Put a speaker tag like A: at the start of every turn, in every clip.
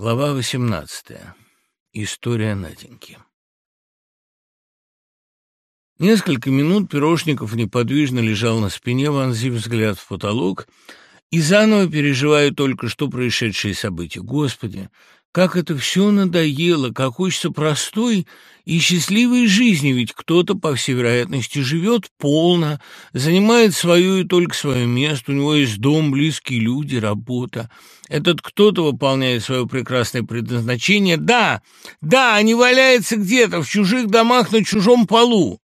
A: Глава 18. История Наденьки. Несколько минут Пирожников неподвижно лежал на спине, вонзив взгляд в потолок, и заново переживая только что происшедшие события. Господи, как это все надоело, как хочется простой и счастливой жизни, ведь кто-то, по всей вероятности, живет полно, занимает свое и только свое место, у него есть дом, близкие люди, работа. Этот кто-то выполняет свое прекрасное предназначение. Да, да, не валяется где-то в чужих домах на чужом полу.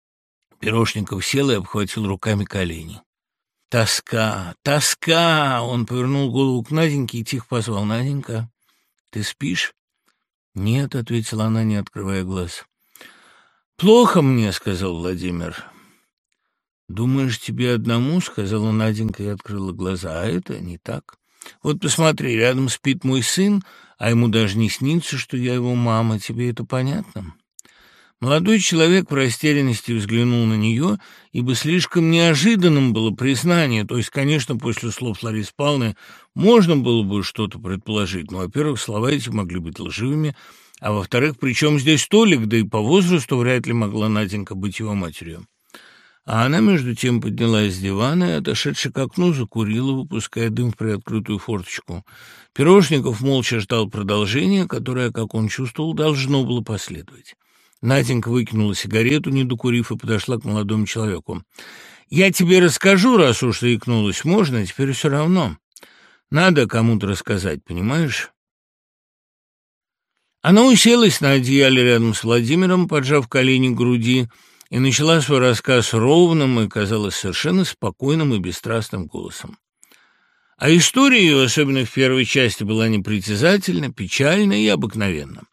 A: Пирожников сел и обхватил руками колени. Тоска, тоска! Он повернул голову к Наденьке и тихо позвал Наденька. «Ты спишь?» «Нет», — ответила она, не открывая глаз. «Плохо мне», — сказал Владимир. «Думаешь, тебе одному?» — сказала Наденька и открыла глаза. «А это не так. Вот посмотри, рядом спит мой сын, а ему даже не снится, что я его мама. Тебе это понятно?» Молодой человек в растерянности взглянул на нее, ибо слишком неожиданным было признание, то есть, конечно, после слов Ларисы Павловны можно было бы что-то предположить, но, во-первых, слова эти могли быть лживыми, а во-вторых, при чем здесь Толик, да и по возрасту вряд ли могла Наденька быть его матерью. А она, между тем, поднялась с дивана и, отошедши к окну, закурила, выпуская дым в приоткрытую форточку. Пирожников молча ждал продолжения, которое, как он чувствовал, должно было последовать. Наденька выкинула сигарету, не докурив, и подошла к молодому человеку. «Я тебе расскажу, раз уж ты. Можно, теперь все равно. Надо кому-то рассказать, понимаешь?» Она уселась на одеяле рядом с Владимиром, поджав колени к груди, и начала свой рассказ ровным и, казалось, совершенно спокойным и бесстрастным голосом. А история ее, особенно в первой части, была непритязательна, печальна и обыкновенна.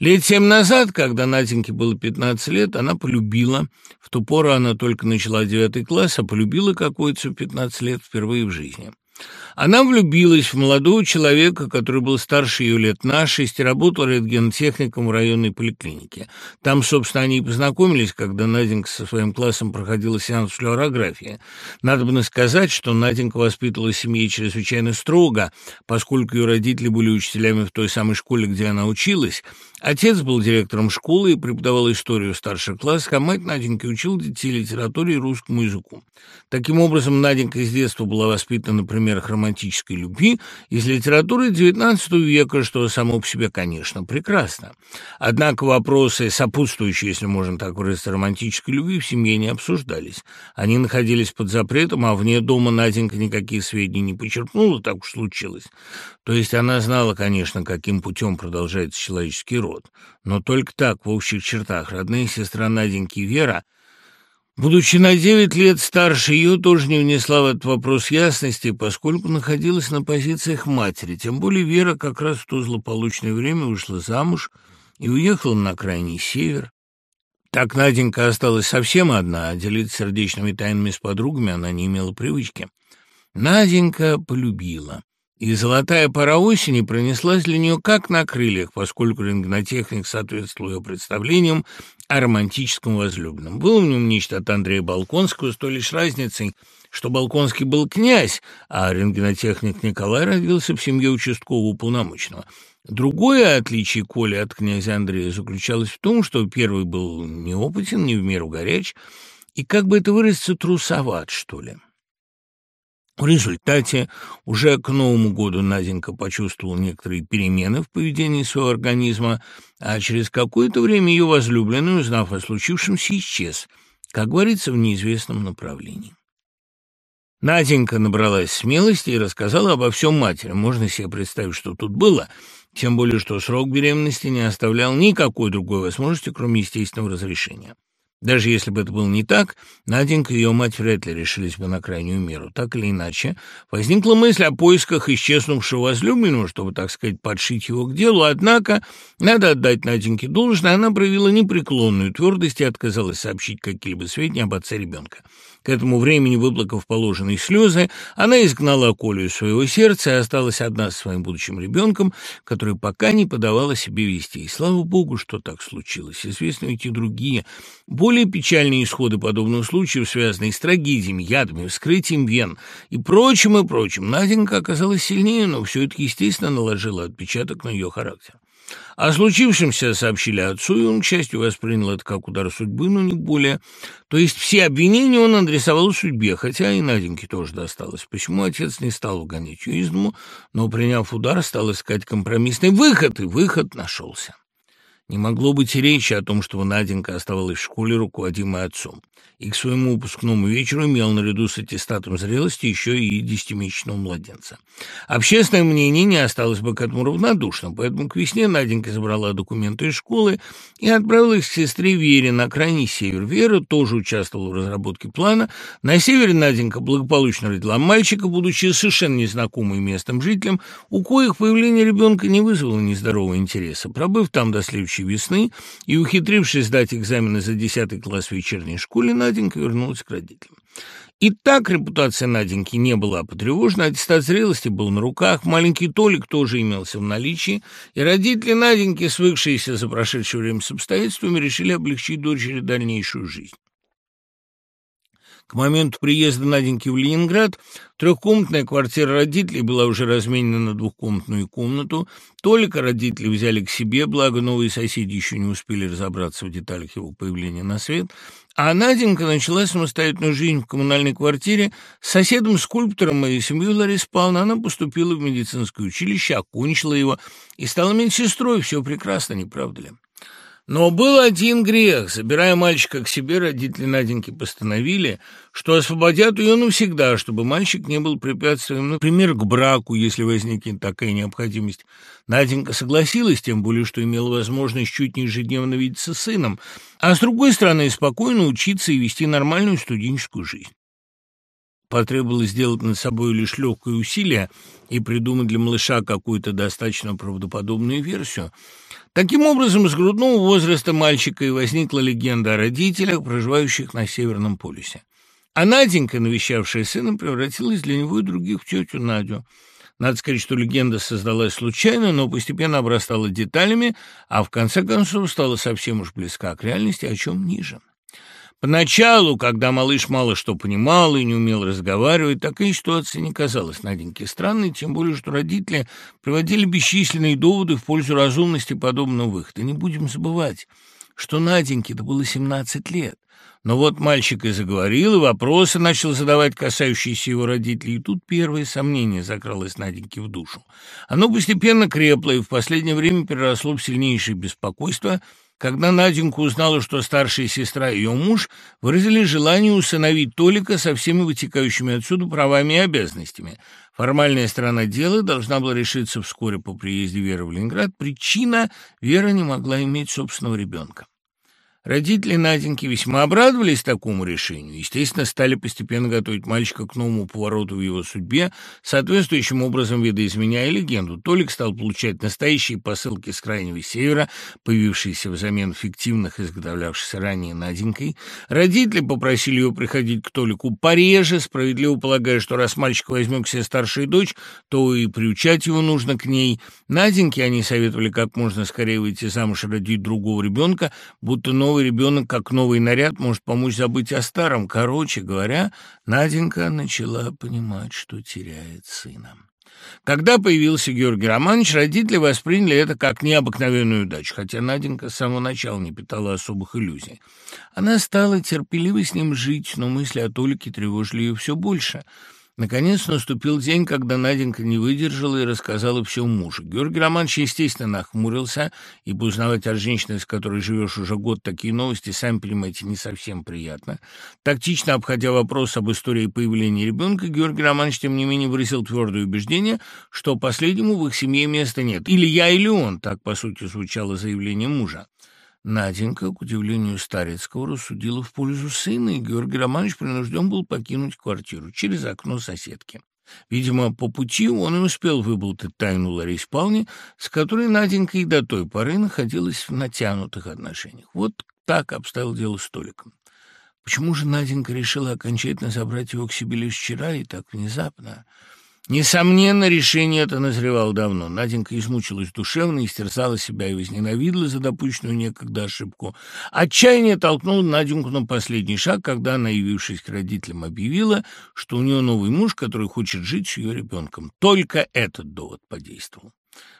A: Лет семь назад, когда Наденьке было 15 лет, она полюбила, в ту пору она только начала девятый класс, а полюбила какой-то в 15 лет впервые в жизни. Она влюбилась в молодого человека, который был старше ее лет на шесть и работал рентгенотехником в районной поликлинике. Там, собственно, они и познакомились, когда Наденька со своим классом проходила сеанс флюорографии. Надо бы сказать, что Наденька воспитывала семьи чрезвычайно строго, поскольку ее родители были учителями в той самой школе, где она училась. Отец был директором школы и преподавал историю старших классах, а мать Наденьки учила детей литературе и русскому языку. Таким образом, Наденька с детства была воспитана на примерах романтической любви из литературы XIX века, что само по себе, конечно, прекрасно. Однако вопросы, сопутствующие, если можно так выразиться, романтической любви, в семье не обсуждались. Они находились под запретом, а вне дома Наденька никакие сведения не почерпнула, так уж случилось. То есть она знала, конечно, каким путем продолжается человеческий род, но только так, в общих чертах. Родная сестра Наденьки Вера Будучи на девять лет старше ее, тоже не внесла в этот вопрос ясности, поскольку находилась на позициях матери. Тем более Вера как раз в то злополучное время вышла замуж и уехала на крайний север. Так Наденька осталась совсем одна, а делиться сердечными тайнами с подругами она не имела привычки. Наденька полюбила. И золотая пора осени пронеслась для нее как на крыльях, поскольку рентгенотехник соответствовал ее представлениям о романтическом возлюбленном. Было в нем нечто от Андрея Балконского, с той лишь разницей, что Балконский был князь, а рентгенотехник Николай родился в семье участкового уполномоченного. Другое отличие Коли от князя Андрея заключалось в том, что первый был неопытен, не в меру горяч, и, как бы это выразиться, трусоват, что ли. В результате уже к Новому году Наденька почувствовала некоторые перемены в поведении своего организма, а через какое-то время ее возлюбленный, узнав о случившемся, исчез, как говорится, в неизвестном направлении. Наденька набралась смелости и рассказала обо всем матери. Можно себе представить, что тут было, тем более, что срок беременности не оставлял никакой другой возможности, кроме естественного разрешения. Даже если бы это было не так, Наденька и ее мать вряд ли решились бы на крайнюю меру. Так или иначе, возникла мысль о поисках исчезнувшего возлюбленного, чтобы, так сказать, подшить его к делу, однако, надо отдать Наденьке должное, она проявила непреклонную твердость и отказалась сообщить какие-либо сведения об отце ребенка. К этому времени, выплакав положенные слезы, она изгнала Колю из своего сердца и осталась одна со своим будущим ребенком, который пока не подавала себе вести. И слава богу, что так случилось. Известны эти другие, Более печальные исходы подобных случаев, связанные с трагедиями, ядами, вскрытием вен и прочим и прочим, Наденька оказалась сильнее, но все это, естественно, наложило отпечаток на ее характер. О случившемся сообщили отцу, и он, к счастью, воспринял это как удар судьбы, но не более. То есть все обвинения он адресовал судьбе, хотя и Наденьке тоже досталось. Почему отец не стал угонять ее из дому, но, приняв удар, стал искать компромиссный выход, и выход нашелся. Не могло быть и речи о том, чтобы Наденька оставалась в школе, руководимой отцом, и к своему выпускному вечеру имел наряду с аттестатом зрелости еще и десятимесячного младенца. Общественное мнение не осталось бы к этому равнодушным, поэтому к весне Наденька забрала документы из школы и отправила их к сестре Вере на крайний север. Вера тоже участвовала в разработке плана. На севере Наденька благополучно родила мальчика, будучи совершенно незнакомой местным жителям, у коих появление ребенка не вызвало нездорового интереса. Пробыв там до следующей весны и, ухитрившись сдать экзамены за 10 класс в вечерней школе, Наденька вернулась к родителям. И так репутация Наденьки не была потревожена, аттестат зрелости был на руках, маленький Толик тоже имелся в наличии, и родители Наденьки, свыкшиеся за прошедшее время с обстоятельствами, решили облегчить дочери дальнейшую жизнь. К моменту приезда Наденьки в Ленинград трехкомнатная квартира родителей была уже разменена на двухкомнатную комнату. Только родители взяли к себе, благо новые соседи еще не успели разобраться в деталях его появления на свет. А Наденька начала самостоятельную жизнь в коммунальной квартире с соседом-скульптором и семьей Ларисы Павловны. Она поступила в медицинское училище, окончила его и стала медсестрой. Все прекрасно, не правда ли? Но был один грех. Забирая мальчика к себе, родители Наденьки постановили, что освободят ее навсегда, чтобы мальчик не был препятствием, например, к браку, если возникнет такая необходимость. Наденька согласилась, тем более, что имела возможность чуть не ежедневно видеться с сыном, а с другой стороны, спокойно учиться и вести нормальную студенческую жизнь. Потребовалось сделать над собой лишь легкое усилие и придумать для малыша какую-то достаточно правдоподобную версию – Таким образом, с грудного возраста мальчика и возникла легенда о родителях, проживающих на Северном полюсе. А Наденька, навещавшая сына, превратилась для него и других в тетю Надю. Надо сказать, что легенда создалась случайно, но постепенно обрастала деталями, а в конце концов стала совсем уж близка к реальности, о чем ниже. Поначалу, когда малыш мало что понимал и не умел разговаривать, такая ситуация не казалась Наденьке странной, тем более, что родители приводили бесчисленные доводы в пользу разумности подобного выхода. Не будем забывать, что Наденьке-то было 17 лет. Но вот мальчик и заговорил, и вопросы начал задавать, касающиеся его родителей, и тут первое сомнение закралось Наденьке в душу. Оно постепенно крепло и в последнее время переросло в сильнейшее беспокойство – когда Наденька узнала, что старшая сестра и ее муж выразили желание усыновить Толика со всеми вытекающими отсюда правами и обязанностями. Формальная сторона дела должна была решиться вскоре по приезде Веры в Ленинград. Причина – Вера не могла иметь собственного ребенка. Родители Наденьки весьма обрадовались такому решению. Естественно, стали постепенно готовить мальчика к новому повороту в его судьбе, соответствующим образом видоизменяя легенду. Толик стал получать настоящие посылки с Крайнего Севера, появившиеся взамен фиктивных, изготовлявшихся ранее Наденькой. Родители попросили его приходить к Толику пореже, справедливо полагая, что раз мальчик возьмет к себе старшую дочь, то и приучать его нужно к ней. Наденьке они советовали как можно скорее выйти замуж и родить другого ребенка, будто новый новый ребенок, как новый наряд, может помочь забыть о старом. Короче говоря, Наденька начала понимать, что теряет сына. Когда появился Георгий Романович, родители восприняли это как необыкновенную удачу, хотя Наденька с самого начала не питала особых иллюзий. Она стала терпеливо с ним жить, но мысли о Толике тревожили ее все больше – Наконец наступил день, когда Наденька не выдержала и рассказала все мужу. Георгий Романович, естественно, нахмурился, ибо узнавать от женщины, с которой живешь уже год, такие новости, сами понимаете, не совсем приятно. Тактично обходя вопрос об истории появления ребенка, Георгий Романович, тем не менее, выразил твердое убеждение, что последнему в их семье места нет. Или я, или он, так, по сути, звучало заявление мужа. Наденька, к удивлению Старецкого, рассудила в пользу сына, и Георгий Романович принужден был покинуть квартиру через окно соседки. Видимо, по пути он и успел выболтать тайну Ларисе Павловне, с которой Наденька и до той поры находилась в натянутых отношениях. Вот так обставил дело столиком. Почему же Наденька решила окончательно забрать его к себе лишь вчера и так внезапно? Несомненно, решение это назревало давно. Наденька измучилась душевно, истерзала себя и возненавидела за допущенную некогда ошибку. Отчаяние толкнуло Наденьку на последний шаг, когда она, явившись к родителям, объявила, что у нее новый муж, который хочет жить с ее ребенком. Только этот довод подействовал.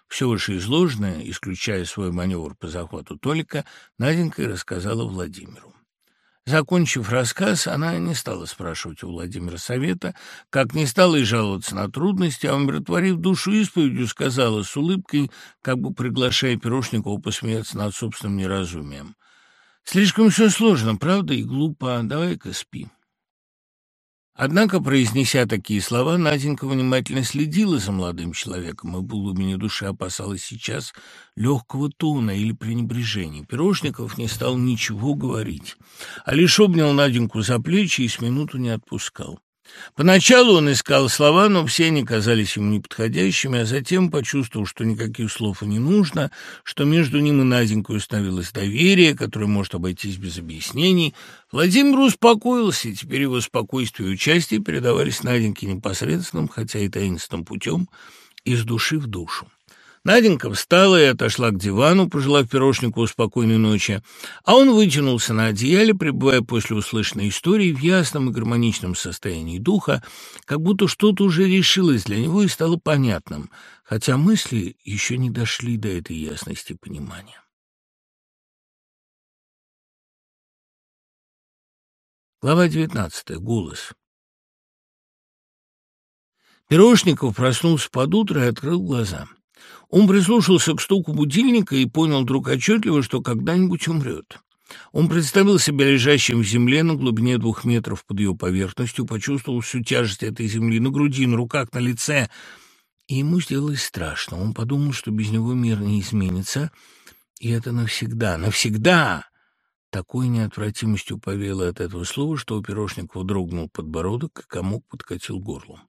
A: Все вышеизложенное, исключая свой маневр по захвату Толика, Наденька и рассказала Владимиру. Закончив рассказ, она не стала спрашивать у Владимира совета, как не стала и жаловаться на трудности, а, умиротворив душу исповедью, сказала с улыбкой, как бы приглашая Пирожникова посмеяться над собственным неразумием. «Слишком все сложно, правда, и глупо. Давай-ка спи». Однако, произнеся такие слова, Наденька внимательно следила за молодым человеком и в глубине души опасалась сейчас легкого тона или пренебрежения. Пирожников не стал ничего говорить, а лишь обнял Наденьку за плечи и с минуту не отпускал. Поначалу он искал слова, но все они казались ему неподходящими, а затем, почувствовал, что никаких слов и не нужно, что между ним и Наденькой установилось доверие, которое может обойтись без объяснений, Владимир успокоился, и теперь его спокойствие и участие передавались Наденьке непосредственным, хотя и таинственным путем, из души в душу. Наденька встала и отошла к дивану, пожелав пирожнику спокойной ночи, а он вытянулся на одеяле, пребывая после услышанной истории в ясном и гармоничном состоянии духа, как будто что-то уже решилось для него и стало понятным, хотя мысли еще не дошли до этой ясности понимания. Глава девятнадцатая. Голос. Пирожников проснулся под утро и открыл глаза. Он прислушался к стуку будильника и понял вдруг отчетливо, что когда-нибудь умрет. Он представил себя лежащим в земле на глубине двух метров под ее поверхностью, почувствовал всю тяжесть этой земли на груди, на руках, на лице, и ему сделалось страшно. Он подумал, что без него мир не изменится, и это навсегда, навсегда. Такой неотвратимостью повело от этого слова, что у Пирожникова дрогнул подбородок, и комок подкатил горлом.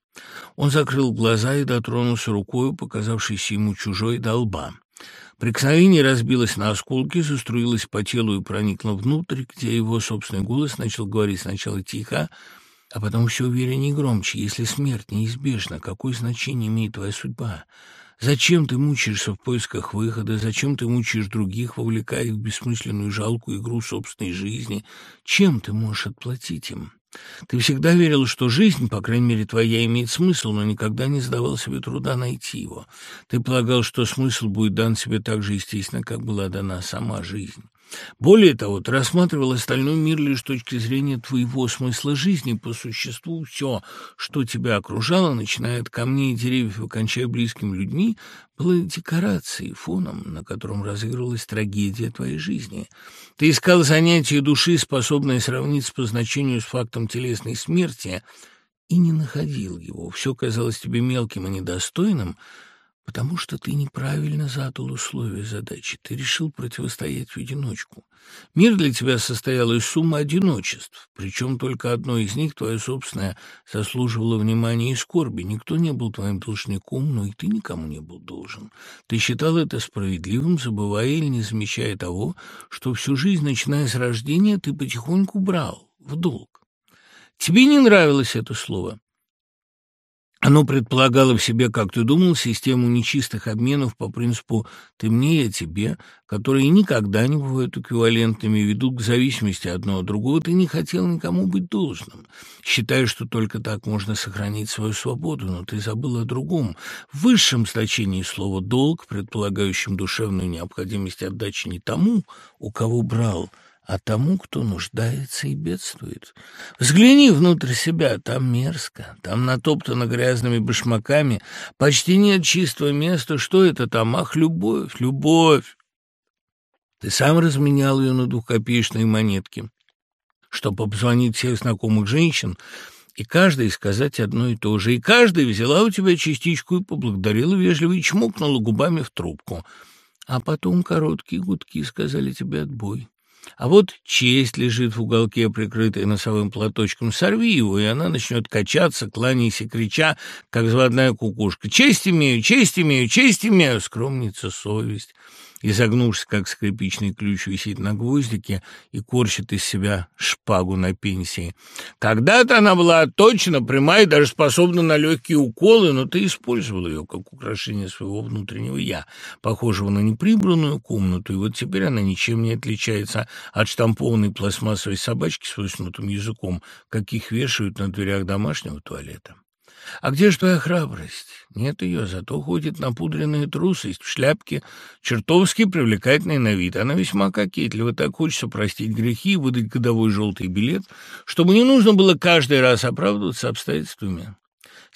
A: Он закрыл глаза и дотронулся рукой, показавшейся ему чужой, до лба. Прикосновение разбилось на осколки, заструилось по телу и проникло внутрь, где его собственный голос начал говорить сначала тихо, а потом все увереннее и громче. «Если смерть неизбежна, какое значение имеет твоя судьба? Зачем ты мучаешься в поисках выхода? Зачем ты мучаешь других, вовлекая их в бессмысленную жалкую игру собственной жизни? Чем ты можешь отплатить им?» Ты всегда верил, что жизнь, по крайней мере твоя, имеет смысл, но никогда не задавал себе труда найти его. Ты полагал, что смысл будет дан себе так же естественно, как была дана сама жизнь. Более того, ты рассматривал остальной мир лишь с точки зрения твоего смысла жизни. По существу все, что тебя окружало, начиная от камней и деревьев и кончая близкими людьми, было декорацией, фоном, на котором разыгрывалась трагедия твоей жизни. Ты искал занятие души, способное сравниться по значению с фактом телесной смерти, и не находил его. Все казалось тебе мелким и недостойным — потому что ты неправильно задал условия задачи. Ты решил противостоять в одиночку. Мир для тебя состоял из суммы одиночеств, причем только одно из них, твое собственное, заслуживало внимания и скорби. Никто не был твоим должником, но и ты никому не был должен. Ты считал это справедливым, забывая или не замечая того, что всю жизнь, начиная с рождения, ты потихоньку брал в долг. Тебе не нравилось это слово. Оно предполагало в себе, как ты думал, систему нечистых обменов по принципу «ты мне, я тебе», которые никогда не бывают эквивалентными, ведут к зависимости одно от другого. Ты не хотел никому быть должным, считая, что только так можно сохранить свою свободу, но ты забыл о другом. В высшем значении слова «долг», предполагающем душевную необходимость отдачи не тому, у кого брал – а тому, кто нуждается и бедствует. Взгляни внутрь себя, там мерзко, там натоптано грязными башмаками, почти нет чистого места. Что это там? Ах, любовь, любовь! Ты сам разменял ее на двухкопеечные монетки, чтобы обзвонить всех знакомых женщин, и каждой сказать одно и то же. И каждая взяла у тебя частичку и поблагодарила вежливо и чмокнула губами в трубку. А потом короткие гудки сказали тебе отбой. А вот честь лежит в уголке, прикрытая носовым платочком. Сорви его, и она начнет качаться, кланяясь и крича, как заводная кукушка. «Честь имею, честь имею, честь имею!» Скромница совесть. Изогнувшись, как скрипичный ключ, висит на гвоздике и корчит из себя шпагу на пенсии. Когда-то она была точно прямая и даже способна на легкие уколы, но ты использовал ее как украшение своего внутреннего «я», похожего на неприбранную комнату, и вот теперь она ничем не отличается от штампованной пластмассовой собачки с высунутым языком, каких вешают на дверях домашнего туалета. А где же твоя храбрость? Нет ее, зато ходит напудренная трусость в шляпке, чертовски привлекательной на вид. Она весьма кокетлива, так хочется простить грехи и выдать годовой желтый билет, чтобы не нужно было каждый раз оправдываться обстоятельствами.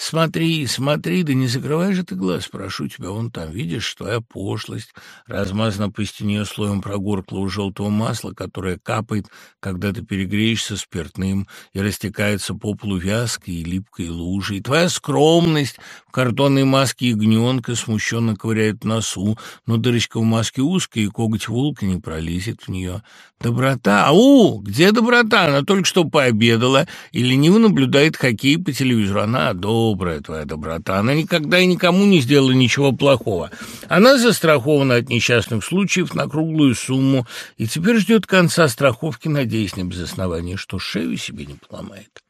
A: Смотри, смотри, да не закрывай же ты глаз, прошу тебя, вон там, видишь, твоя пошлость размазана по стене слоем прогорклого желтого масла, которое капает, когда ты перегреешься спиртным и растекается по полу вязкой и липкой лужей. Твоя скромность в картонной маске ягненка смущенно ковыряет носу, но дырочка в маске узкая, и коготь волка не пролезет в нее. Доброта? Ау! Где доброта? Она только что пообедала и лениво наблюдает хоккей по телевизору. Она добрая твоя доброта. Она никогда и никому не сделала ничего плохого. Она застрахована от несчастных случаев на круглую сумму и теперь ждет конца страховки, надеясь не без основания, что шею себе не поломает.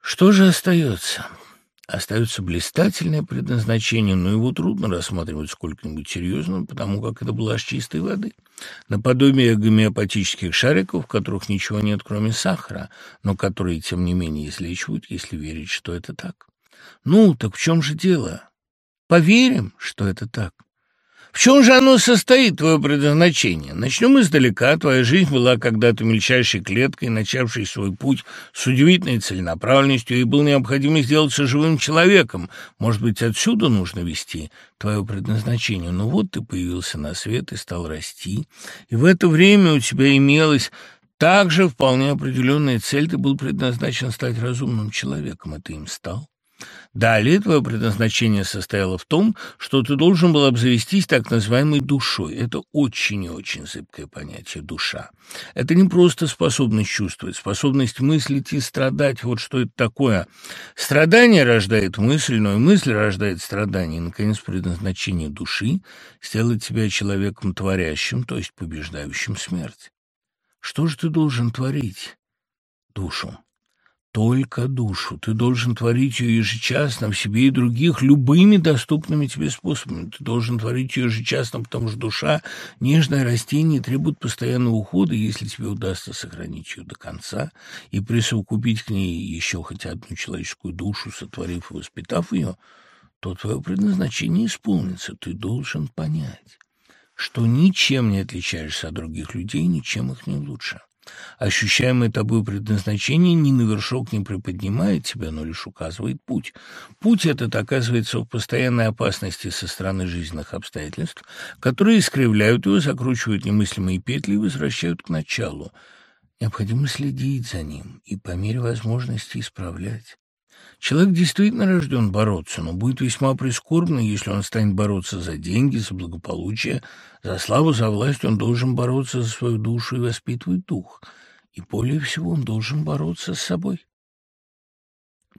A: Что же остается? Остается блистательное предназначение, но его трудно рассматривать сколько-нибудь серьезно, потому как это была чистой воды. Наподобие гомеопатических шариков, в которых ничего нет, кроме сахара, но которые, тем не менее, излечивают, если верить, что это так. Ну, так в чем же дело? Поверим, что это так. В чем же оно состоит, твое предназначение? Начнем издалека. Твоя жизнь была когда-то мельчайшей клеткой, начавшей свой путь с удивительной целенаправленностью, и было необходимо сделаться живым человеком. Может быть, отсюда нужно вести твое предназначение. Но вот ты появился на свет и стал расти, и в это время у тебя имелось также вполне определенная цель. Ты был предназначен стать разумным человеком, и ты им стал. Далее твое предназначение состояло в том, что ты должен был обзавестись так называемой душой. Это очень и очень зыбкое понятие «душа». Это не просто способность чувствовать, способность мыслить и страдать. Вот что это такое. Страдание рождает мысль, но и мысль рождает страдание. И, наконец, предназначение души – сделать тебя человеком творящим, то есть побеждающим смерть. Что же ты должен творить? Душу только душу. Ты должен творить ее ежечасно в себе и других любыми доступными тебе способами. Ты должен творить ее ежечасно, потому что душа – нежное растение, требует постоянного ухода. Если тебе удастся сохранить ее до конца и присовокупить к ней еще хоть одну человеческую душу, сотворив и воспитав ее, то твое предназначение исполнится. Ты должен понять, что ничем не отличаешься от других людей, ничем их не лучше. Ощущаемое тобой предназначение ни на вершок не приподнимает тебя, но лишь указывает путь. Путь этот оказывается в постоянной опасности со стороны жизненных обстоятельств, которые искривляют его, закручивают немыслимые петли и возвращают к началу. Необходимо следить за ним и по мере возможности исправлять. Человек действительно рожден бороться, но будет весьма прискорбно, если он станет бороться за деньги, за благополучие, за славу, за власть. Он должен бороться за свою душу и воспитывать дух. И более всего он должен бороться с собой.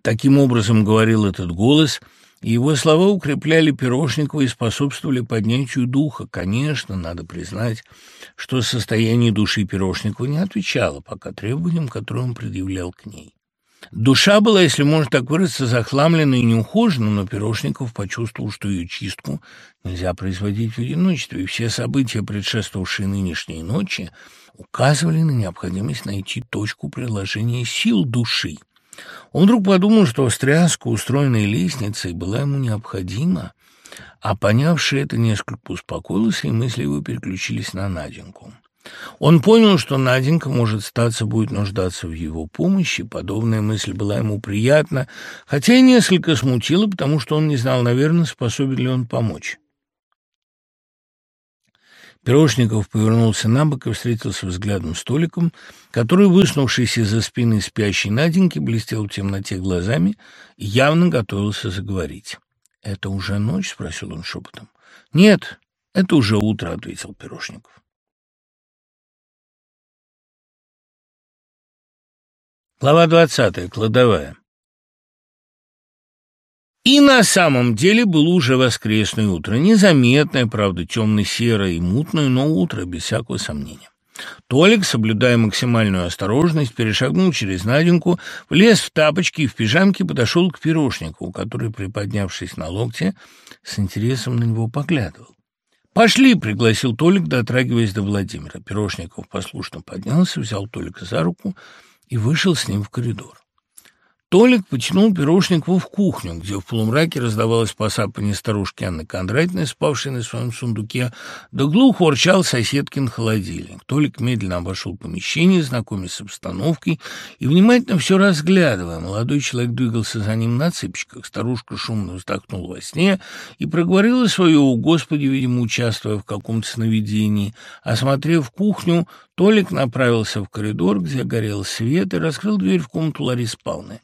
A: Таким образом говорил этот голос, и его слова укрепляли Пирожникова и способствовали поднятию духа. Конечно, надо признать, что состояние души Пирожникова не отвечало пока требованиям, которые он предъявлял к ней. Душа была, если можно так выразиться, захламлена и неухожена, но Пирожников почувствовал, что ее чистку нельзя производить в одиночестве, и все события, предшествовавшие нынешней ночи, указывали на необходимость найти точку приложения сил души. Он вдруг подумал, что стряска, устроенная лестницей, была ему необходима, а понявший это, несколько успокоился, и мысли его переключились на Наденьку. Он понял, что Наденька, может, статься, будет нуждаться в его помощи. Подобная мысль была ему приятна, хотя и несколько смутила, потому что он не знал, наверное, способен ли он помочь. Пирожников повернулся на бок и встретился взглядом с Толиком, который, высунувшись из-за спины спящей Наденьки, блестел в темноте глазами и явно готовился заговорить. «Это уже ночь?» — спросил он шепотом. «Нет, это уже утро», — ответил Пирожников. Глава двадцатая. Кладовая. И на самом деле было уже воскресное утро, незаметное, правда, темно-серое и мутное, но утро, без всякого сомнения. Толик, соблюдая максимальную осторожность, перешагнул через Наденьку, влез в тапочки и в пижамке подошел к пирожнику, который, приподнявшись на локте, с интересом на него поглядывал. «Пошли!» — пригласил Толик, дотрагиваясь до Владимира. Пирожников послушно поднялся, взял Толика за руку и вышел с ним в коридор. Толик потянул Пирожникова в кухню, где в полумраке раздавалось посапывание старушки Анны Кондратьевны, спавшей на своем сундуке, да глухо урчал соседкин холодильник. Толик медленно обошел помещение, знакомясь с обстановкой и внимательно все разглядывая. Молодой человек двигался за ним на цыпочках. Старушка шумно вздохнула во сне и проговорила свое «О Господи», видимо, участвуя в каком-то сновидении. Осмотрев кухню, Толик направился в коридор, где горел свет, и раскрыл дверь в комнату Ларисы Павловны.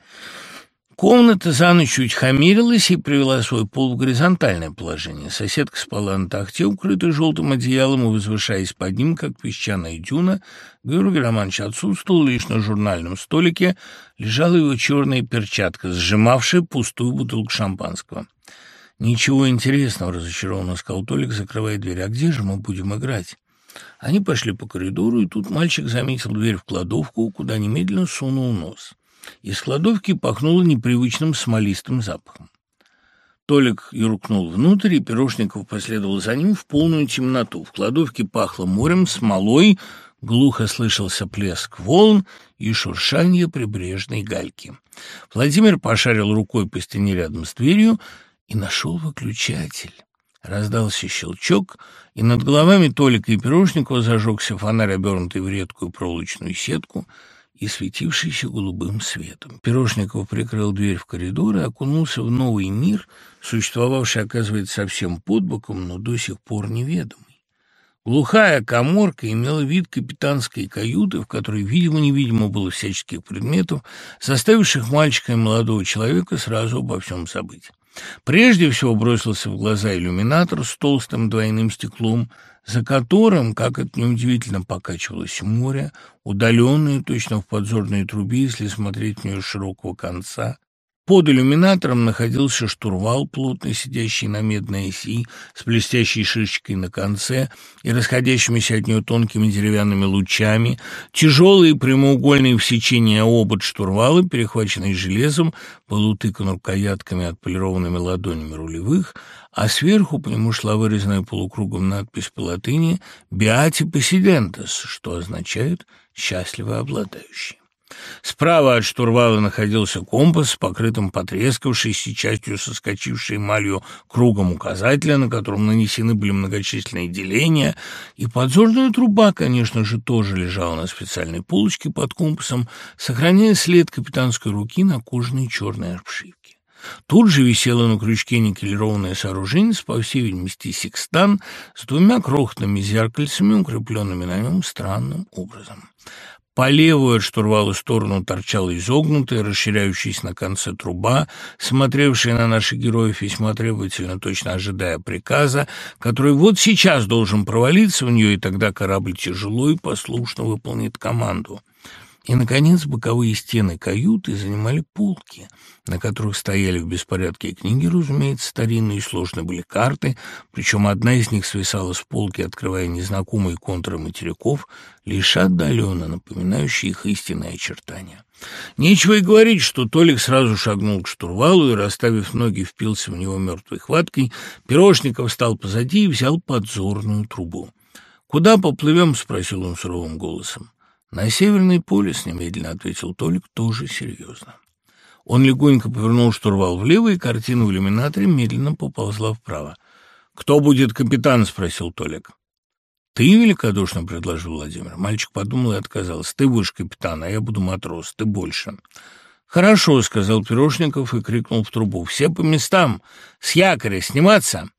A: Комната за ночь чуть хамирилась и привела свой пол в горизонтальное положение. Соседка спала на тахте, укрытой желтым одеялом, и, возвышаясь под ним, как песчаная дюна, Георгий Романович отсутствовал лишь на журнальном столике, лежала его черная перчатка, сжимавшая пустую бутылку шампанского. «Ничего интересного», — разочарованно сказал Толик, закрывая дверь. «А где же мы будем играть?» Они пошли по коридору, и тут мальчик заметил дверь в кладовку, куда немедленно сунул нос. Из кладовки пахнуло непривычным смолистым запахом. Толик юркнул внутрь, и Пирожников последовал за ним в полную темноту. В кладовке пахло морем, смолой, глухо слышался плеск волн и шуршание прибрежной гальки. Владимир пошарил рукой по стене рядом с дверью и нашел выключатель. Раздался щелчок, и над головами Толика и Пирожникова зажегся фонарь, обернутый в редкую проволочную сетку — и светившийся голубым светом. Пирожников прикрыл дверь в коридор и окунулся в новый мир, существовавший, оказывается, совсем под боком, но до сих пор неведомый. Глухая коморка имела вид капитанской каюты, в которой, видимо-невидимо, было всяческих предметов, заставивших мальчика и молодого человека сразу обо всем забыть. Прежде всего бросился в глаза иллюминатор с толстым двойным стеклом, за которым, как это неудивительно, покачивалось море, удаленное, точно в подзорной трубе, если смотреть в нее с широкого конца, под иллюминатором находился штурвал, плотно сидящий на медной оси, с блестящей шишечкой на конце и расходящимися от нее тонкими деревянными лучами, тяжелый прямоугольный в сечении обод штурвала, перехваченный железом, был утыкан рукоятками, отполированными ладонями рулевых, а сверху по нему шла вырезанная полукругом надпись по латыни «Beati Посидентес», что означает «счастливо обладающий». Справа от штурвала находился компас с покрытым потрескавшейся частью соскочившей эмалью кругом указателя, на котором нанесены были многочисленные деления, и подзорная труба, конечно же, тоже лежала на специальной полочке под компасом, сохраняя след капитанской руки на кожаной черной обшивке. Тут же висело на крючке никелированное сооружение, по всей видимости, секстан, с двумя крохотными зеркальцами, укрепленными на нем странным образом. По левую от штурвала сторону торчала изогнутая, расширяющаяся на конце труба, смотревшая на наших героев весьма требовательно, точно ожидая приказа, который вот сейчас должен провалиться в нее, и тогда корабль тяжело и послушно выполнит команду. И, наконец, боковые стены каюты занимали полки, на которых стояли в беспорядке книги, разумеется, старинные и сложные были карты, причем одна из них свисала с полки, открывая незнакомые контуры материков, лишь отдаленно напоминающие их истинные очертания. Нечего и говорить, что Толик сразу шагнул к штурвалу и, расставив ноги, впился в него мертвой хваткой. Пирожников встал позади и взял подзорную трубу. «Куда поплывем?» — спросил он суровым голосом. «На Северный полюс», — немедленно ответил Толик, тоже серьезно. Он легонько повернул штурвал влево, и картина в иллюминаторе медленно поползла вправо. «Кто будет капитан?» — спросил Толик. «Ты великодушно», — предложил Владимир. Мальчик подумал и отказался. «Ты будешь капитан, а я буду матрос. Ты больше». «Хорошо», — сказал Пирожников и крикнул в трубу. «Все по местам! С якоря сниматься!»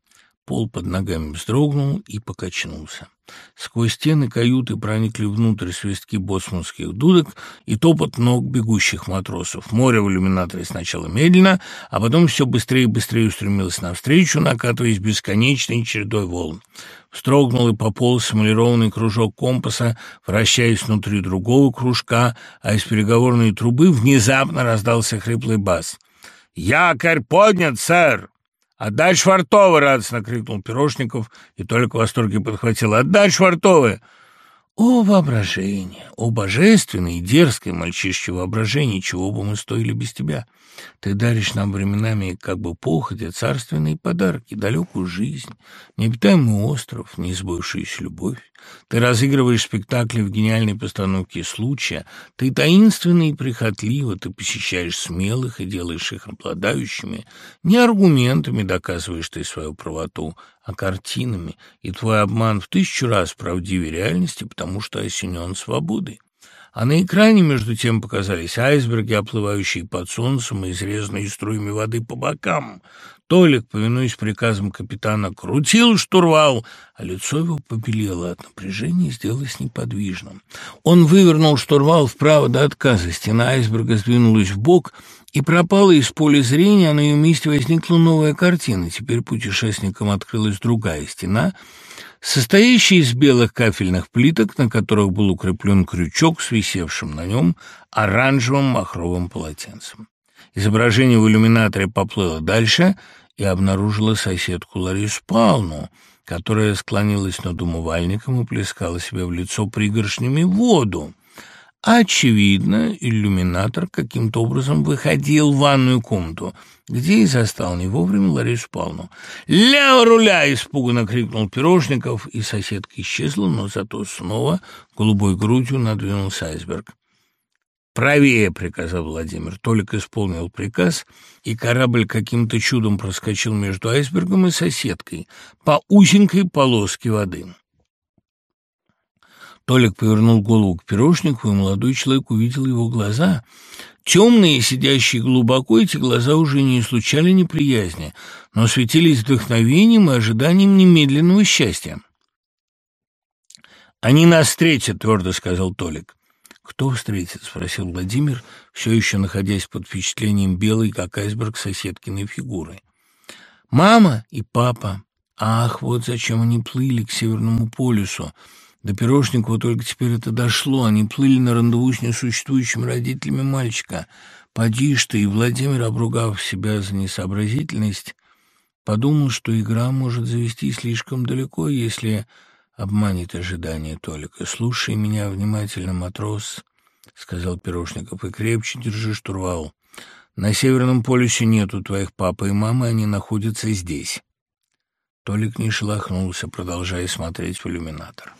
A: Пол под ногами вздрогнул и покачнулся. Сквозь стены каюты проникли внутрь свистки боцманских дудок и топот ног бегущих матросов. Море в иллюминаторе сначала медленно, а потом все быстрее и быстрее устремилось навстречу, накатываясь бесконечной чередой волн. Встрогнул и пополз эмалированный кружок компаса, вращаясь внутри другого кружка, а из переговорной трубы внезапно раздался хриплый бас — «Якорь поднят, сэр!» «Отдать швартовы!» — радостно крикнул Пирожников, и только в восторге подхватил. «Отдать швартовы!» О, воображение! О, божественное и дерзкое мальчишечье воображение! Чего бы мы стоили без тебя? Ты даришь нам временами как бы походя царственные подарки, далекую жизнь, необитаемый остров, неизбывшуюся любовь. Ты разыгрываешь спектакли в гениальной постановке случая, ты таинственно и прихотливо, ты посещаешь смелых и делаешь их обладающими. Не аргументами доказываешь ты свою правоту, а картинами, и твой обман в тысячу раз правдивее реальности, потому что осенен свободой. А на экране, между тем, показались айсберги, оплывающие под солнцем и изрезанные струями воды по бокам. Толик, повинуясь приказам капитана, крутил штурвал, а лицо его побелело от напряжения и сделалось неподвижным. Он вывернул штурвал вправо до отказа, стена айсберга сдвинулась в бок и пропала из поля зрения, а на ее месте возникла новая картина. Теперь путешественникам открылась другая стена — состоящий из белых кафельных плиток, на которых был укреплен крючок с висевшим на нем оранжевым махровым полотенцем. Изображение в иллюминаторе поплыло дальше и обнаружило соседку Ларису Павловну, которая склонилась над умывальником и плескала себе в лицо пригоршнями воду. Очевидно, иллюминатор каким-то образом выходил в ванную комнату, где и застал не вовремя Ларису Павловну. «Лево руля!» — испуганно крикнул Пирожников, и соседка исчезла, но зато снова голубой грудью надвинулся айсберг. «Правее!» — приказал Владимир. Толик исполнил приказ, и корабль каким-то чудом проскочил между айсбергом и соседкой по узенькой полоске воды. Толик повернул голову к пирожнику, и молодой человек увидел его глаза. Темные, сидящие глубоко, эти глаза уже не излучали неприязни, но светились вдохновением и ожиданием немедленного счастья. «Они нас встретят», — твердо сказал Толик. «Кто встретит?» — спросил Владимир, все еще находясь под впечатлением белой, как айсберг, соседкиной фигуры. «Мама и папа. Ах, вот зачем они плыли к Северному полюсу. До Пирожникова только теперь это дошло. Они плыли на рандеву с несуществующими родителями мальчика. Поди ж ты, и Владимир, обругав себя за несообразительность, подумал, что игра может завести слишком далеко, если обманет ожидания Толика. «Слушай меня внимательно, матрос», — сказал Пирожников, — «и крепче держи штурвал. На Северном полюсе нету твоих папы и мамы, они находятся здесь». Толик не шелохнулся, продолжая смотреть в иллюминатор.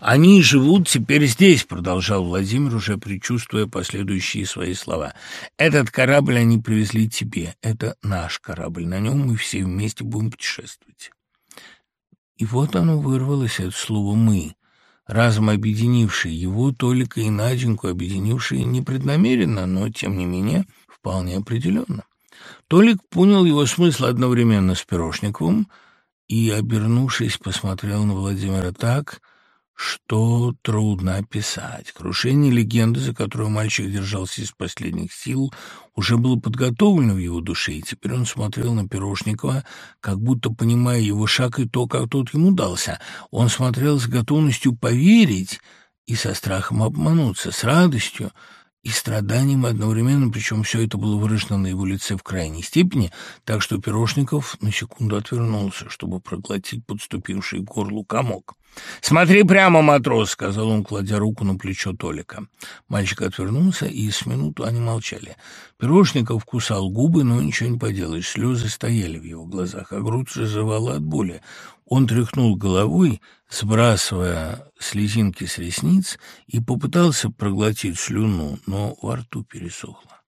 A: «Они живут теперь здесь», — продолжал Владимир, уже предчувствуя последующие свои слова. «Этот корабль они привезли тебе. Это наш корабль. На нем мы все вместе будем путешествовать». И вот оно вырвалось от слова «мы», разом объединившие его, Толика и Наденьку, объединившие непреднамеренно, но, тем не менее, вполне определенно. Толик понял его смысл одновременно с Пирожниковым и, обернувшись, посмотрел на Владимира так, что трудно описать. Крушение легенды, за которую мальчик держался из последних сил, уже было подготовлено в его душе, и теперь он смотрел на Пирожникова, как будто понимая его шаг и то, как тот ему дался. Он смотрел с готовностью поверить и со страхом обмануться, с радостью, и страданием одновременно, причем все это было выражено на его лице в крайней степени, так что Пирожников на секунду отвернулся, чтобы проглотить подступивший к горлу комок. «Смотри прямо, матрос!» — сказал он, кладя руку на плечо Толика. Мальчик отвернулся, и с минуту они молчали. Пирожников кусал губы, но ничего не поделаешь, слезы стояли в его глазах, а грудь разрывала от боли. Он тряхнул головой, сбрасывая слезинки с ресниц, и попытался проглотить слюну, но во рту пересохло.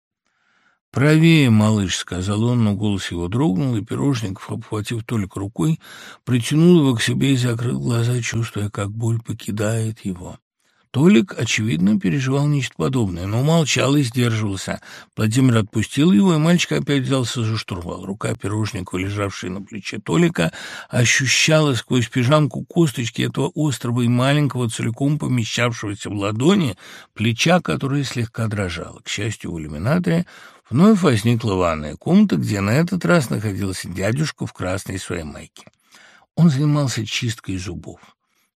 A: «Правее, малыш», — сказал он, но голос его дрогнул, и Пирожников, обхватив только рукой, притянул его к себе и закрыл глаза, чувствуя, как боль покидает его. Толик, очевидно, переживал нечто подобное, но молчал и сдерживался. Владимир отпустил его, и мальчик опять взялся за штурвал. Рука пирожника, лежавшая на плече Толика, ощущала сквозь пижамку косточки этого острого и маленького, целиком помещавшегося в ладони, плеча, которое слегка дрожало. К счастью, в иллюминаторе вновь возникла ванная комната, где на этот раз находился дядюшка в красной своей майке. Он занимался чисткой зубов.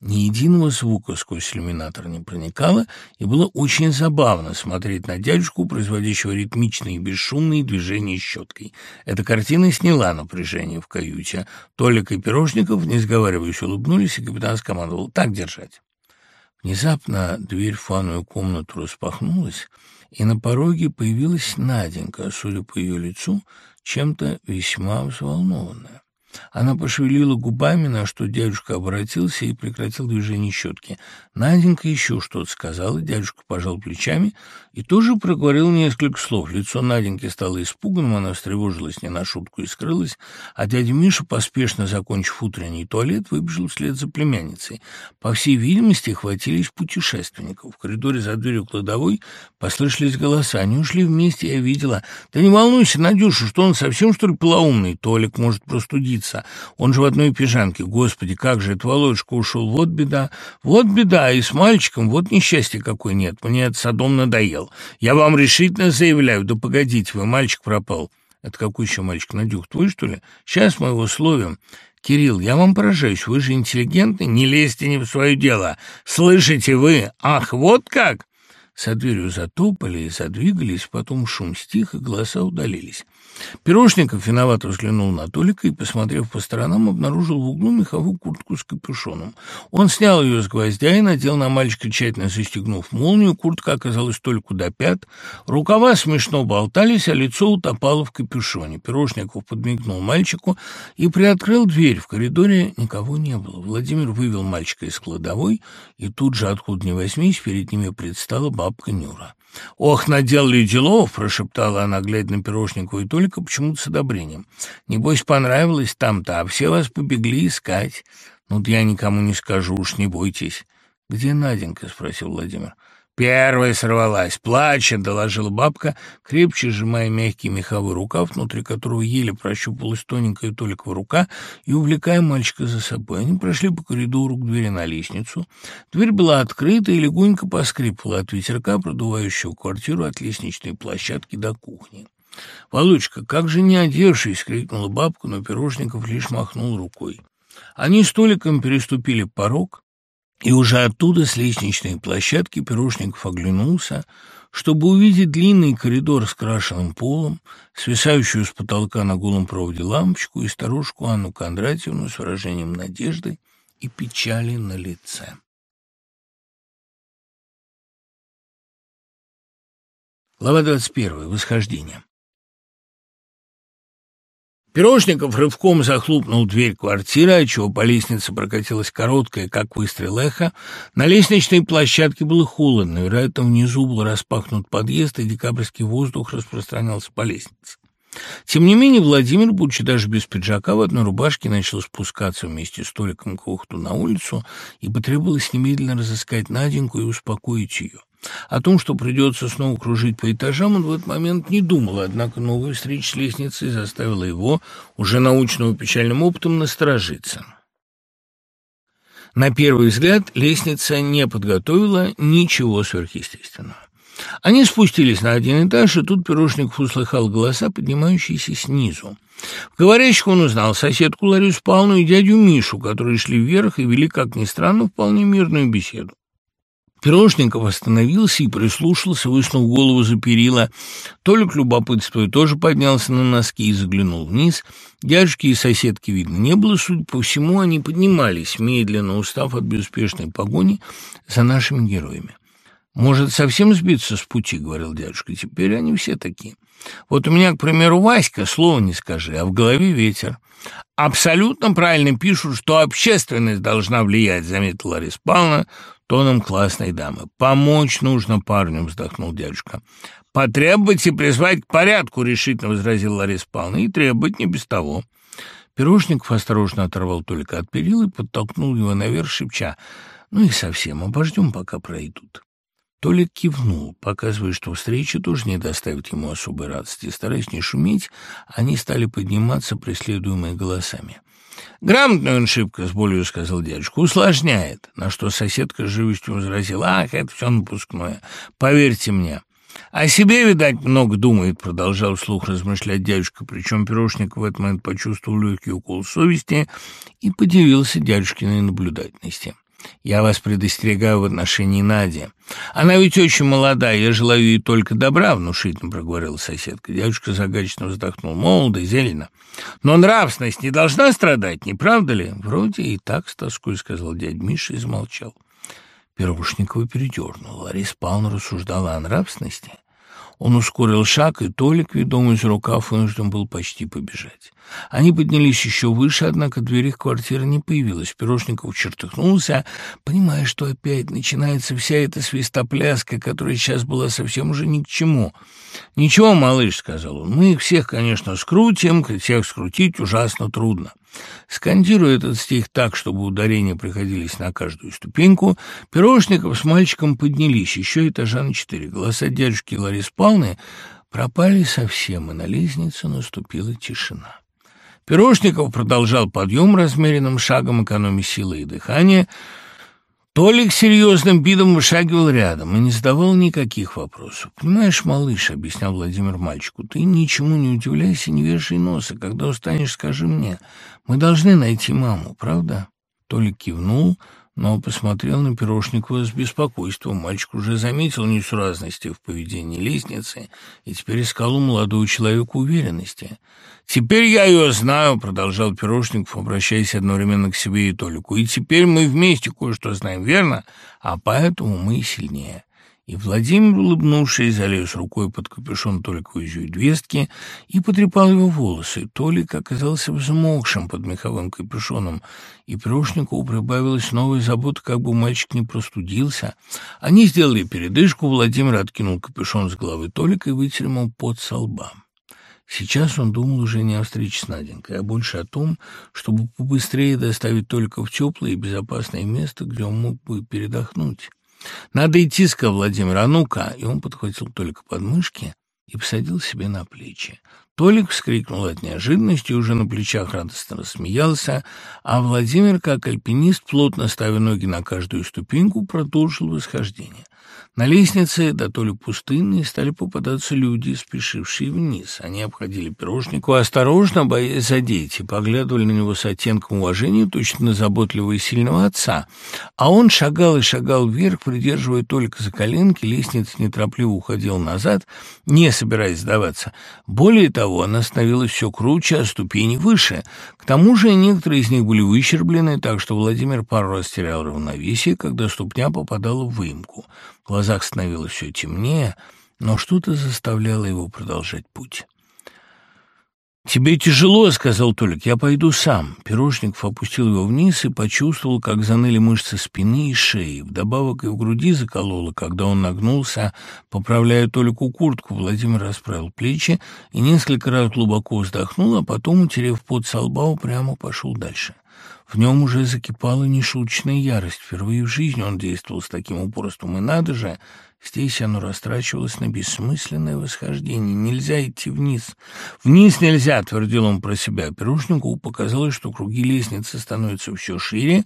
A: Ни единого звука сквозь иллюминатор не проникало, и было очень забавно смотреть на дядюшку, производящего ритмичные и бесшумные движения щеткой. Эта картина сняла напряжение в каюте. Толик и Пирожников, не сговариваясь, улыбнулись, и капитан скомандовал «так держать». Внезапно дверь в ванную комнату распахнулась, и на пороге появилась Наденька, судя по ее лицу, чем-то весьма взволнованная. Она пошевелила губами, на что дядюшка обратился и прекратил движение щетки. Наденька еще что-то сказала, дядюшка пожал плечами и тоже проговорил несколько слов. Лицо Наденьки стало испуганным, она встревожилась не на шутку и скрылась, а дядя Миша, поспешно закончив утренний туалет, выбежал вслед за племянницей. По всей видимости, хватились путешественников. В коридоре за дверью кладовой послышались голоса. Они ушли вместе, я видела. «Да не волнуйся, Надюша, что он совсем, что ли, полоумный? Толик может простудиться». Он же в одной пижамке. Господи, как же это Володюшка ушел. Вот беда. Вот беда. И с мальчиком вот несчастье какой нет. Мне этот садом надоел. Я вам решительно заявляю. Да погодите вы, мальчик пропал. Это какой еще мальчик? Надюх, твой, что ли? Сейчас мы его словим. «Кирилл, я вам поражаюсь, вы же интеллигентный, не лезьте не в свое дело. Слышите вы? Ах, вот как!» За дверью затопали задвигались, потом шум стих, и голоса удалились. Пирожников виновато взглянул на Толика и, посмотрев по сторонам, обнаружил в углу меховую куртку с капюшоном. Он снял ее с гвоздя и надел на мальчика, тщательно застегнув молнию. Куртка оказалась только до пят. Рукава смешно болтались, а лицо утопало в капюшоне. Пирожников подмигнул мальчику и приоткрыл дверь. В коридоре никого не было. Владимир вывел мальчика из кладовой, и тут же, откуда ни возьмись, перед ними предстала бабка Нюра. «Ох, наделали делов!» — прошептала она, глядя на Пирожникова, и только почему-то с одобрением. «Небось, понравилось там-то, а все вас побегли искать. Ну, я никому не скажу, уж не бойтесь». «Где Наденька?» — спросил Владимир. «Первая сорвалась. Плачет», — доложила бабка, крепче сжимая мягкий меховой рукав, внутри которого еле прощупалась тоненькая толиковая рука, и увлекая мальчика за собой. Они прошли по коридору к двери на лестницу. Дверь была открыта и легонько поскрипывала от ветерка, продувающего квартиру от лестничной площадки до кухни. «Володечка, как же не одевшись!» — крикнула бабка, но Пирожников лишь махнул рукой. Они столиком переступили порог, и уже оттуда, с лестничной площадки, Пирожников оглянулся, чтобы увидеть длинный коридор с крашенным полом, свисающую с потолка на голом проводе лампочку и старушку Анну Кондратьевну с выражением надежды и печали на лице. Глава 21. Восхождение. Пирожников рывком захлопнул дверь квартиры, отчего по лестнице прокатилась короткая, как выстрел эхо. На лестничной площадке было холодно, вероятно, внизу был распахнут подъезд, и декабрьский воздух распространялся по лестнице. Тем не менее, Владимир, будучи даже без пиджака, в одной рубашке начал спускаться вместе с Толиком к на улицу, и потребовалось немедленно разыскать Наденьку и успокоить ее. О том, что придется снова кружить по этажам, он в этот момент не думал, однако новая встреча с лестницей заставила его, уже научного печальным опытом, насторожиться. На первый взгляд лестница не подготовила ничего сверхъестественного. Они спустились на один этаж, и тут Пирожников услыхал голоса, поднимающиеся снизу. В говорящих он узнал соседку Ларису Павловну и дядю Мишу, которые шли вверх и вели, как ни странно, вполне мирную беседу. Пирожников остановился и прислушался, высунув голову за перила. Толик, любопытствуя, тоже поднялся на носки и заглянул вниз. Дядюшки и соседки видно не было, судя по всему, они поднимались, медленно устав от безуспешной погони за нашими героями. «Может, совсем сбиться с пути?» — говорил дядюшка. «Теперь они все такие. Вот у меня, к примеру, Васька, слова не скажи, а в голове ветер. Абсолютно правильно пишут, что общественность должна влиять, заметила Лариса Павловна, тоном классной дамы. «Помочь нужно парню», — вздохнул дядюшка. «Потребовать и призвать к порядку», — решительно возразил Лариса Павловна. «И требовать не без того». Пирожников осторожно оторвал только от перил и подтолкнул его наверх, шепча. «Ну и совсем, обождем, пока пройдут». Толик кивнул, показывая, что встреча тоже не доставит ему особой радости. Стараясь не шуметь, они стали подниматься, преследуемые голосами. «Грамотная он шибко», — с болью сказал дядюшка, — «усложняет». На что соседка с живостью возразила, «Ах, это все напускное, поверьте мне». «О себе, видать, много думает», — продолжал вслух размышлять дядюшка, причем пирожник в этот момент почувствовал легкий укол совести и подивился дядюшкиной наблюдательности. Я вас предостерегаю в отношении Нади. Она ведь очень молода, я желаю ей только добра, внушительно проговорила соседка. Дядюшка загадочно вздохнул. Молодо, зелено. Но нравственность не должна страдать, не правда ли? Вроде и так с тоской, сказал дядя Миша и замолчал. Пирожникова передернула. Лариса Павловна рассуждала о нравственности. Он ускорил шаг, и Толик, ведомый из рукав, вынужден был почти побежать. Они поднялись еще выше, однако дверь их квартиры не появилась. Пирожников чертыхнулся, понимая, что опять начинается вся эта свистопляска, которая сейчас была совсем уже ни к чему. «Ничего, малыш», — сказал он, — «мы их всех, конечно, скрутим, всех скрутить ужасно трудно». Скандируя этот стих так, чтобы ударения приходились на каждую ступеньку, Пирожников с мальчиком поднялись еще этажа на четыре. Голоса дядюшки Ларис Павловны пропали совсем, и на лестнице наступила тишина. Пирожников продолжал подъем размеренным шагом, экономя силы и дыхание, Толик серьезным видом вышагивал рядом и не задавал никаких вопросов. «Понимаешь, малыш», — объяснял Владимир мальчику, — «ты ничему не удивляйся, не вешай носа. Когда устанешь, скажи мне. Мы должны найти маму, правда?» Толик кивнул, — но посмотрел на Пирожникова с беспокойством. Мальчик уже заметил несуразности в поведении лестницы и теперь искал у молодого человека уверенности. «Теперь я ее знаю», — продолжал Пирожников, обращаясь одновременно к себе и Толику. «И теперь мы вместе кое-что знаем, верно? А поэтому мы сильнее». И Владимир, улыбнувшись, залез рукой под капюшон Толиковой зюидвестки и потрепал его волосы. Толик оказался взмокшим под меховым капюшоном, и Прошникову прибавилась новая забота, как бы мальчик не простудился. Они сделали передышку, Владимир откинул капюшон с головы Толика и вытер ему пот со лба. Сейчас он думал уже не о встрече с Наденькой, а больше о том, чтобы побыстрее доставить только в теплое и безопасное место, где он мог бы передохнуть. «Надо идти», — сказал Владимир, — «а ну-ка!» И он подхватил только подмышки и посадил себе на плечи. Толик вскрикнул от неожиданности, уже на плечах радостно рассмеялся, а Владимир, как альпинист, плотно ставя ноги на каждую ступеньку, продолжил восхождение. На лестнице, да то ли пустынные, стали попадаться люди, спешившие вниз. Они обходили пирожнику осторожно, боясь задеть, и поглядывали на него с оттенком уважения, точно на заботливого и сильного отца. А он шагал и шагал вверх, придерживая только за коленки, лестница неторопливо уходила назад, не собираясь сдаваться. Более того, она становилась все круче, а ступени выше. К тому же некоторые из них были выщерблены, так что Владимир пару раз терял равновесие, когда ступня попадала в выемку. В глазах становилось все темнее, но что-то заставляло его продолжать путь. «Тебе тяжело», — сказал Толик, — «я пойду сам». Пирожников опустил его вниз и почувствовал, как заныли мышцы спины и шеи. Вдобавок и в груди закололо, когда он нагнулся, поправляя Толику куртку. Владимир расправил плечи и несколько раз глубоко вздохнул, а потом, утерев пот со лба, прямо пошел дальше. В нем уже закипала нешуточная ярость. Впервые в жизни он действовал с таким упорством, и надо же, Здесь оно растрачивалось на бессмысленное восхождение. Нельзя идти вниз. «Вниз нельзя», — твердил он про себя. Пирожникову показалось, что круги лестницы становятся все шире,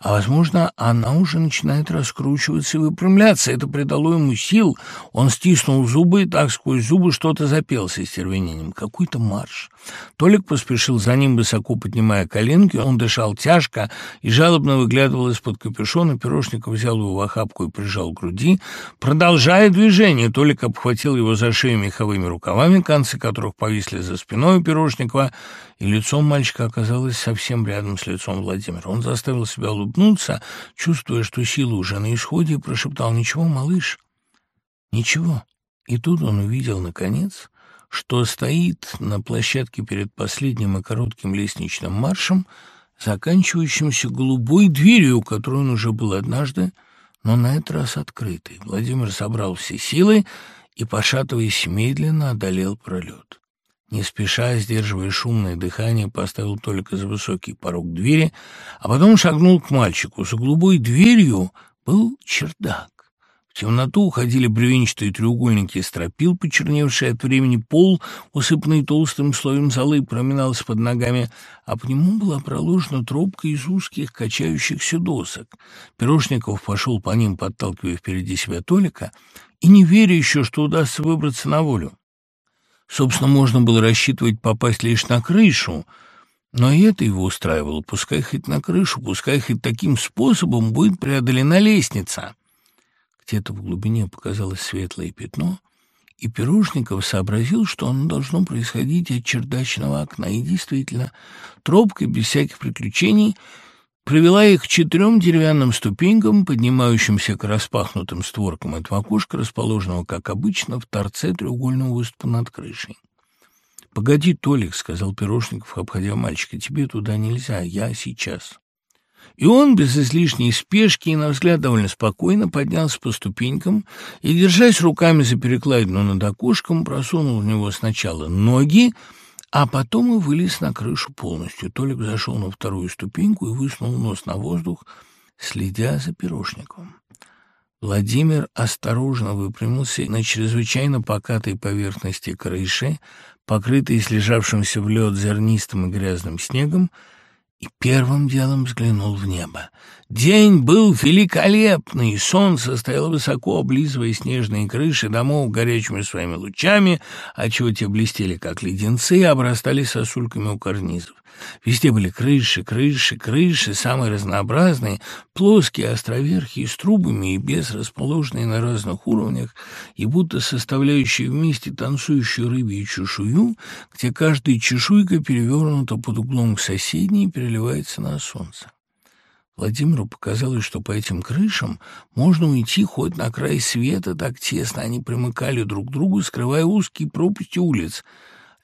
A: а, возможно, она уже начинает раскручиваться и выпрямляться. Это придало ему сил. Он стиснул зубы, и так сквозь зубы что-то запел с истервенением. Какой-то марш. Толик поспешил за ним, высоко поднимая коленки. Он дышал тяжко и жалобно выглядывал из-под капюшона. Пирожников взял его в охапку и прижал к груди. Продолжая движение, Толик обхватил его за шею меховыми рукавами, концы которых повисли за спиной у Пирожникова, и лицом мальчика оказалось совсем рядом с лицом Владимира. Он заставил себя улыбнуться, чувствуя, что сила уже на исходе, и прошептал «Ничего, малыш, ничего». И тут он увидел, наконец, что стоит на площадке перед последним и коротким лестничным маршем, заканчивающимся голубой дверью, которую он уже был однажды, но на этот раз открытый. Владимир собрал все силы и, пошатываясь медленно, одолел пролет. Не спеша, сдерживая шумное дыхание, поставил только за высокий порог двери, а потом шагнул к мальчику. За голубой дверью был чердак. В темноту уходили бревенчатые треугольники стропил, почерневший от времени пол, усыпанный толстым слоем золы, проминался под ногами, а по нему была проложена тропка из узких качающихся досок. Пирожников пошел по ним, подталкивая впереди себя Толика, и не веря еще, что удастся выбраться на волю. Собственно, можно было рассчитывать попасть лишь на крышу, Но и это его устраивало. Пускай хоть на крышу, пускай хоть таким способом будет преодолена лестница. Где-то в глубине показалось светлое пятно, и Пирожников сообразил, что оно должно происходить от чердачного окна. И действительно, тропкой, без всяких приключений, привела их к четырем деревянным ступенькам, поднимающимся к распахнутым створкам этого окошка, расположенного, как обычно, в торце треугольного выступа над крышей. «Погоди, Толик», — сказал Пирожников, обходя мальчика, — «тебе туда нельзя, я сейчас». И он без излишней спешки и, на взгляд, довольно спокойно поднялся по ступенькам и, держась руками за перекладину над окошком, просунул в него сначала ноги, а потом и вылез на крышу полностью. Толик зашел на вторую ступеньку и высунул нос на воздух, следя за пирожником. Владимир осторожно выпрямился на чрезвычайно покатой поверхности крыши, покрытой слежавшимся в лед зернистым и грязным снегом, и первым делом взглянул в небо. День был великолепный, солнце стояло высоко, облизывая снежные крыши домов горячими своими лучами, отчего те блестели, как леденцы, и обрастали сосульками у карнизов. Везде были крыши, крыши, крыши, самые разнообразные, плоские, островерхие, с трубами и без, расположенные на разных уровнях, и будто составляющие вместе танцующую рыбью чешую, где каждая чешуйка перевернута под углом к соседней и переливается на солнце. Владимиру показалось, что по этим крышам можно уйти хоть на край света, так тесно они примыкали друг к другу, скрывая узкие пропасти улиц —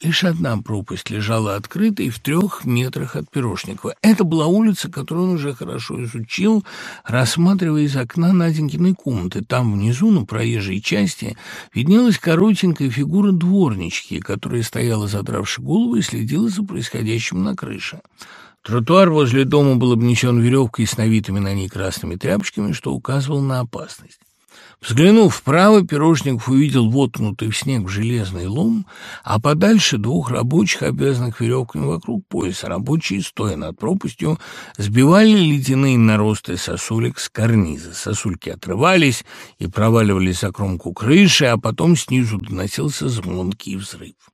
A: Лишь одна пропасть лежала открытой в трех метрах от Пирожникова. Это была улица, которую он уже хорошо изучил, рассматривая из окна Наденькиной комнаты. Там внизу, на проезжей части, виднелась коротенькая фигура дворнички, которая стояла, задравши голову, и следила за происходящим на крыше. Тротуар возле дома был обнесен веревкой с навитыми на ней красными тряпочками, что указывало на опасность. Взглянув вправо, Пирожников увидел воткнутый в снег железный лом, а подальше двух рабочих, обвязанных веревками вокруг пояса. Рабочие, стоя над пропастью, сбивали ледяные наросты сосулек с карниза. Сосульки отрывались и проваливались за кромку крыши, а потом снизу доносился звонкий взрыв.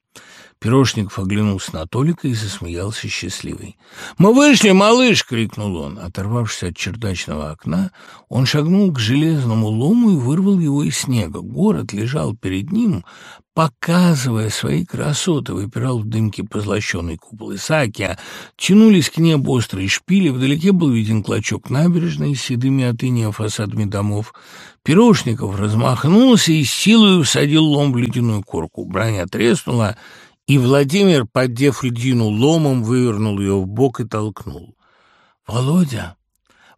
A: Пирожников оглянулся на Толика и засмеялся счастливый. «Мы вышли, малыш!» — крикнул он. Оторвавшись от чердачного окна, он шагнул к железному лому и вырвал его из снега. Город лежал перед ним, показывая свои красоты, выпирал в дымке позлощенный купол Исаакия, тянулись к небу острые шпили, вдалеке был виден клочок набережной с седыми от иния фасадами домов. Пирожников размахнулся и силой всадил лом в ледяную корку. Броня треснула, и Владимир, поддев льдину ломом, вывернул ее в бок и толкнул. «Володя!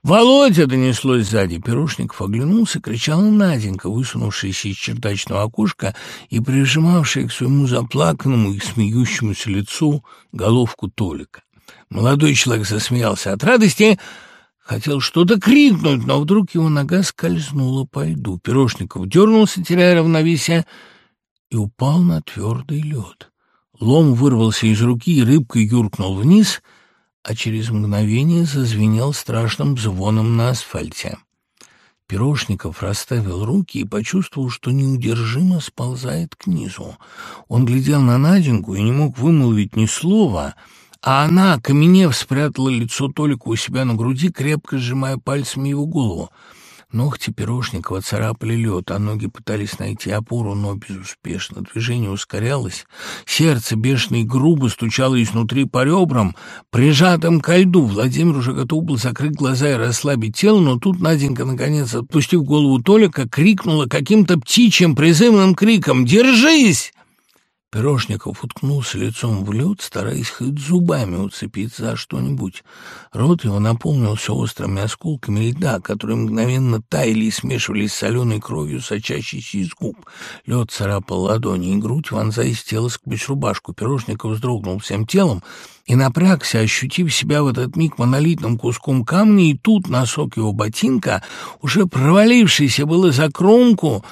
A: Володя!» — донеслось сзади. Пирожников оглянулся, кричала Наденька, высунувшаяся из чердачного окошка и прижимавшая к своему заплаканному и смеющемуся лицу головку Толика. Молодой человек засмеялся от радости, хотел что-то крикнуть, но вдруг его нога скользнула по льду. Пирожников дернулся, теряя равновесие, и упал на твердый лед. Лом вырвался из руки, и рыбкой юркнул вниз, а через мгновение зазвенел страшным звоном на асфальте. Пирожников расставил руки и почувствовал, что неудержимо сползает к низу. Он глядел на Наденьку и не мог вымолвить ни слова, а она, каменев, спрятала лицо Толика у себя на груди, крепко сжимая пальцами его голову. Ногти Пирожникова царапали лед, а ноги пытались найти опору, но безуспешно. Движение ускорялось, сердце бешено и грубо стучало изнутри по ребрам, прижатым ко льду. Владимир уже готов был закрыть глаза и расслабить тело, но тут Наденька, наконец, отпустив голову Толика, крикнула каким-то птичьим призывным криком «Держись!» Пирожников уткнулся лицом в лед, стараясь хоть зубами уцепиться за что-нибудь. Рот его наполнился острыми осколками льда, которые мгновенно таяли и смешивались с соленой кровью, сочащейся из губ. Лед царапал ладони и грудь, вонзаясь тело сквозь рубашку. Пирожников вздрогнул всем телом и напрягся, ощутив себя в этот миг монолитным куском камня, и тут носок его ботинка, уже провалившийся было за кромку,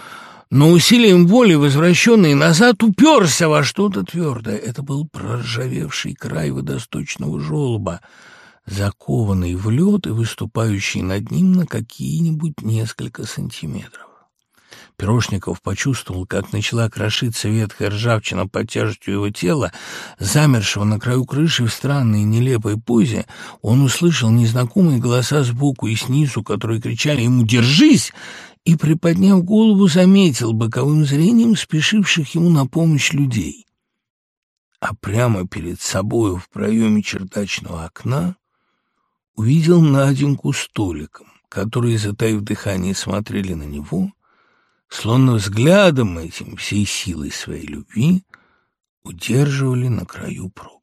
A: но усилием воли, возвращенный назад, уперся во что-то твердое. Это был проржавевший край водосточного желоба, закованный в лед и выступающий над ним на какие-нибудь несколько сантиметров. Пирожников почувствовал, как начала крошиться ветхая ржавчина под тяжестью его тела, замершего на краю крыши в странной нелепой позе. Он услышал незнакомые голоса сбоку и снизу, которые кричали ему «Держись!» И, приподняв голову, заметил боковым зрением спешивших ему на помощь людей. А прямо перед собою в проеме чердачного окна увидел Наденьку столиком, которые, затаив дыхание, смотрели на него словно взглядом этим всей силой своей любви удерживали на краю пропасти.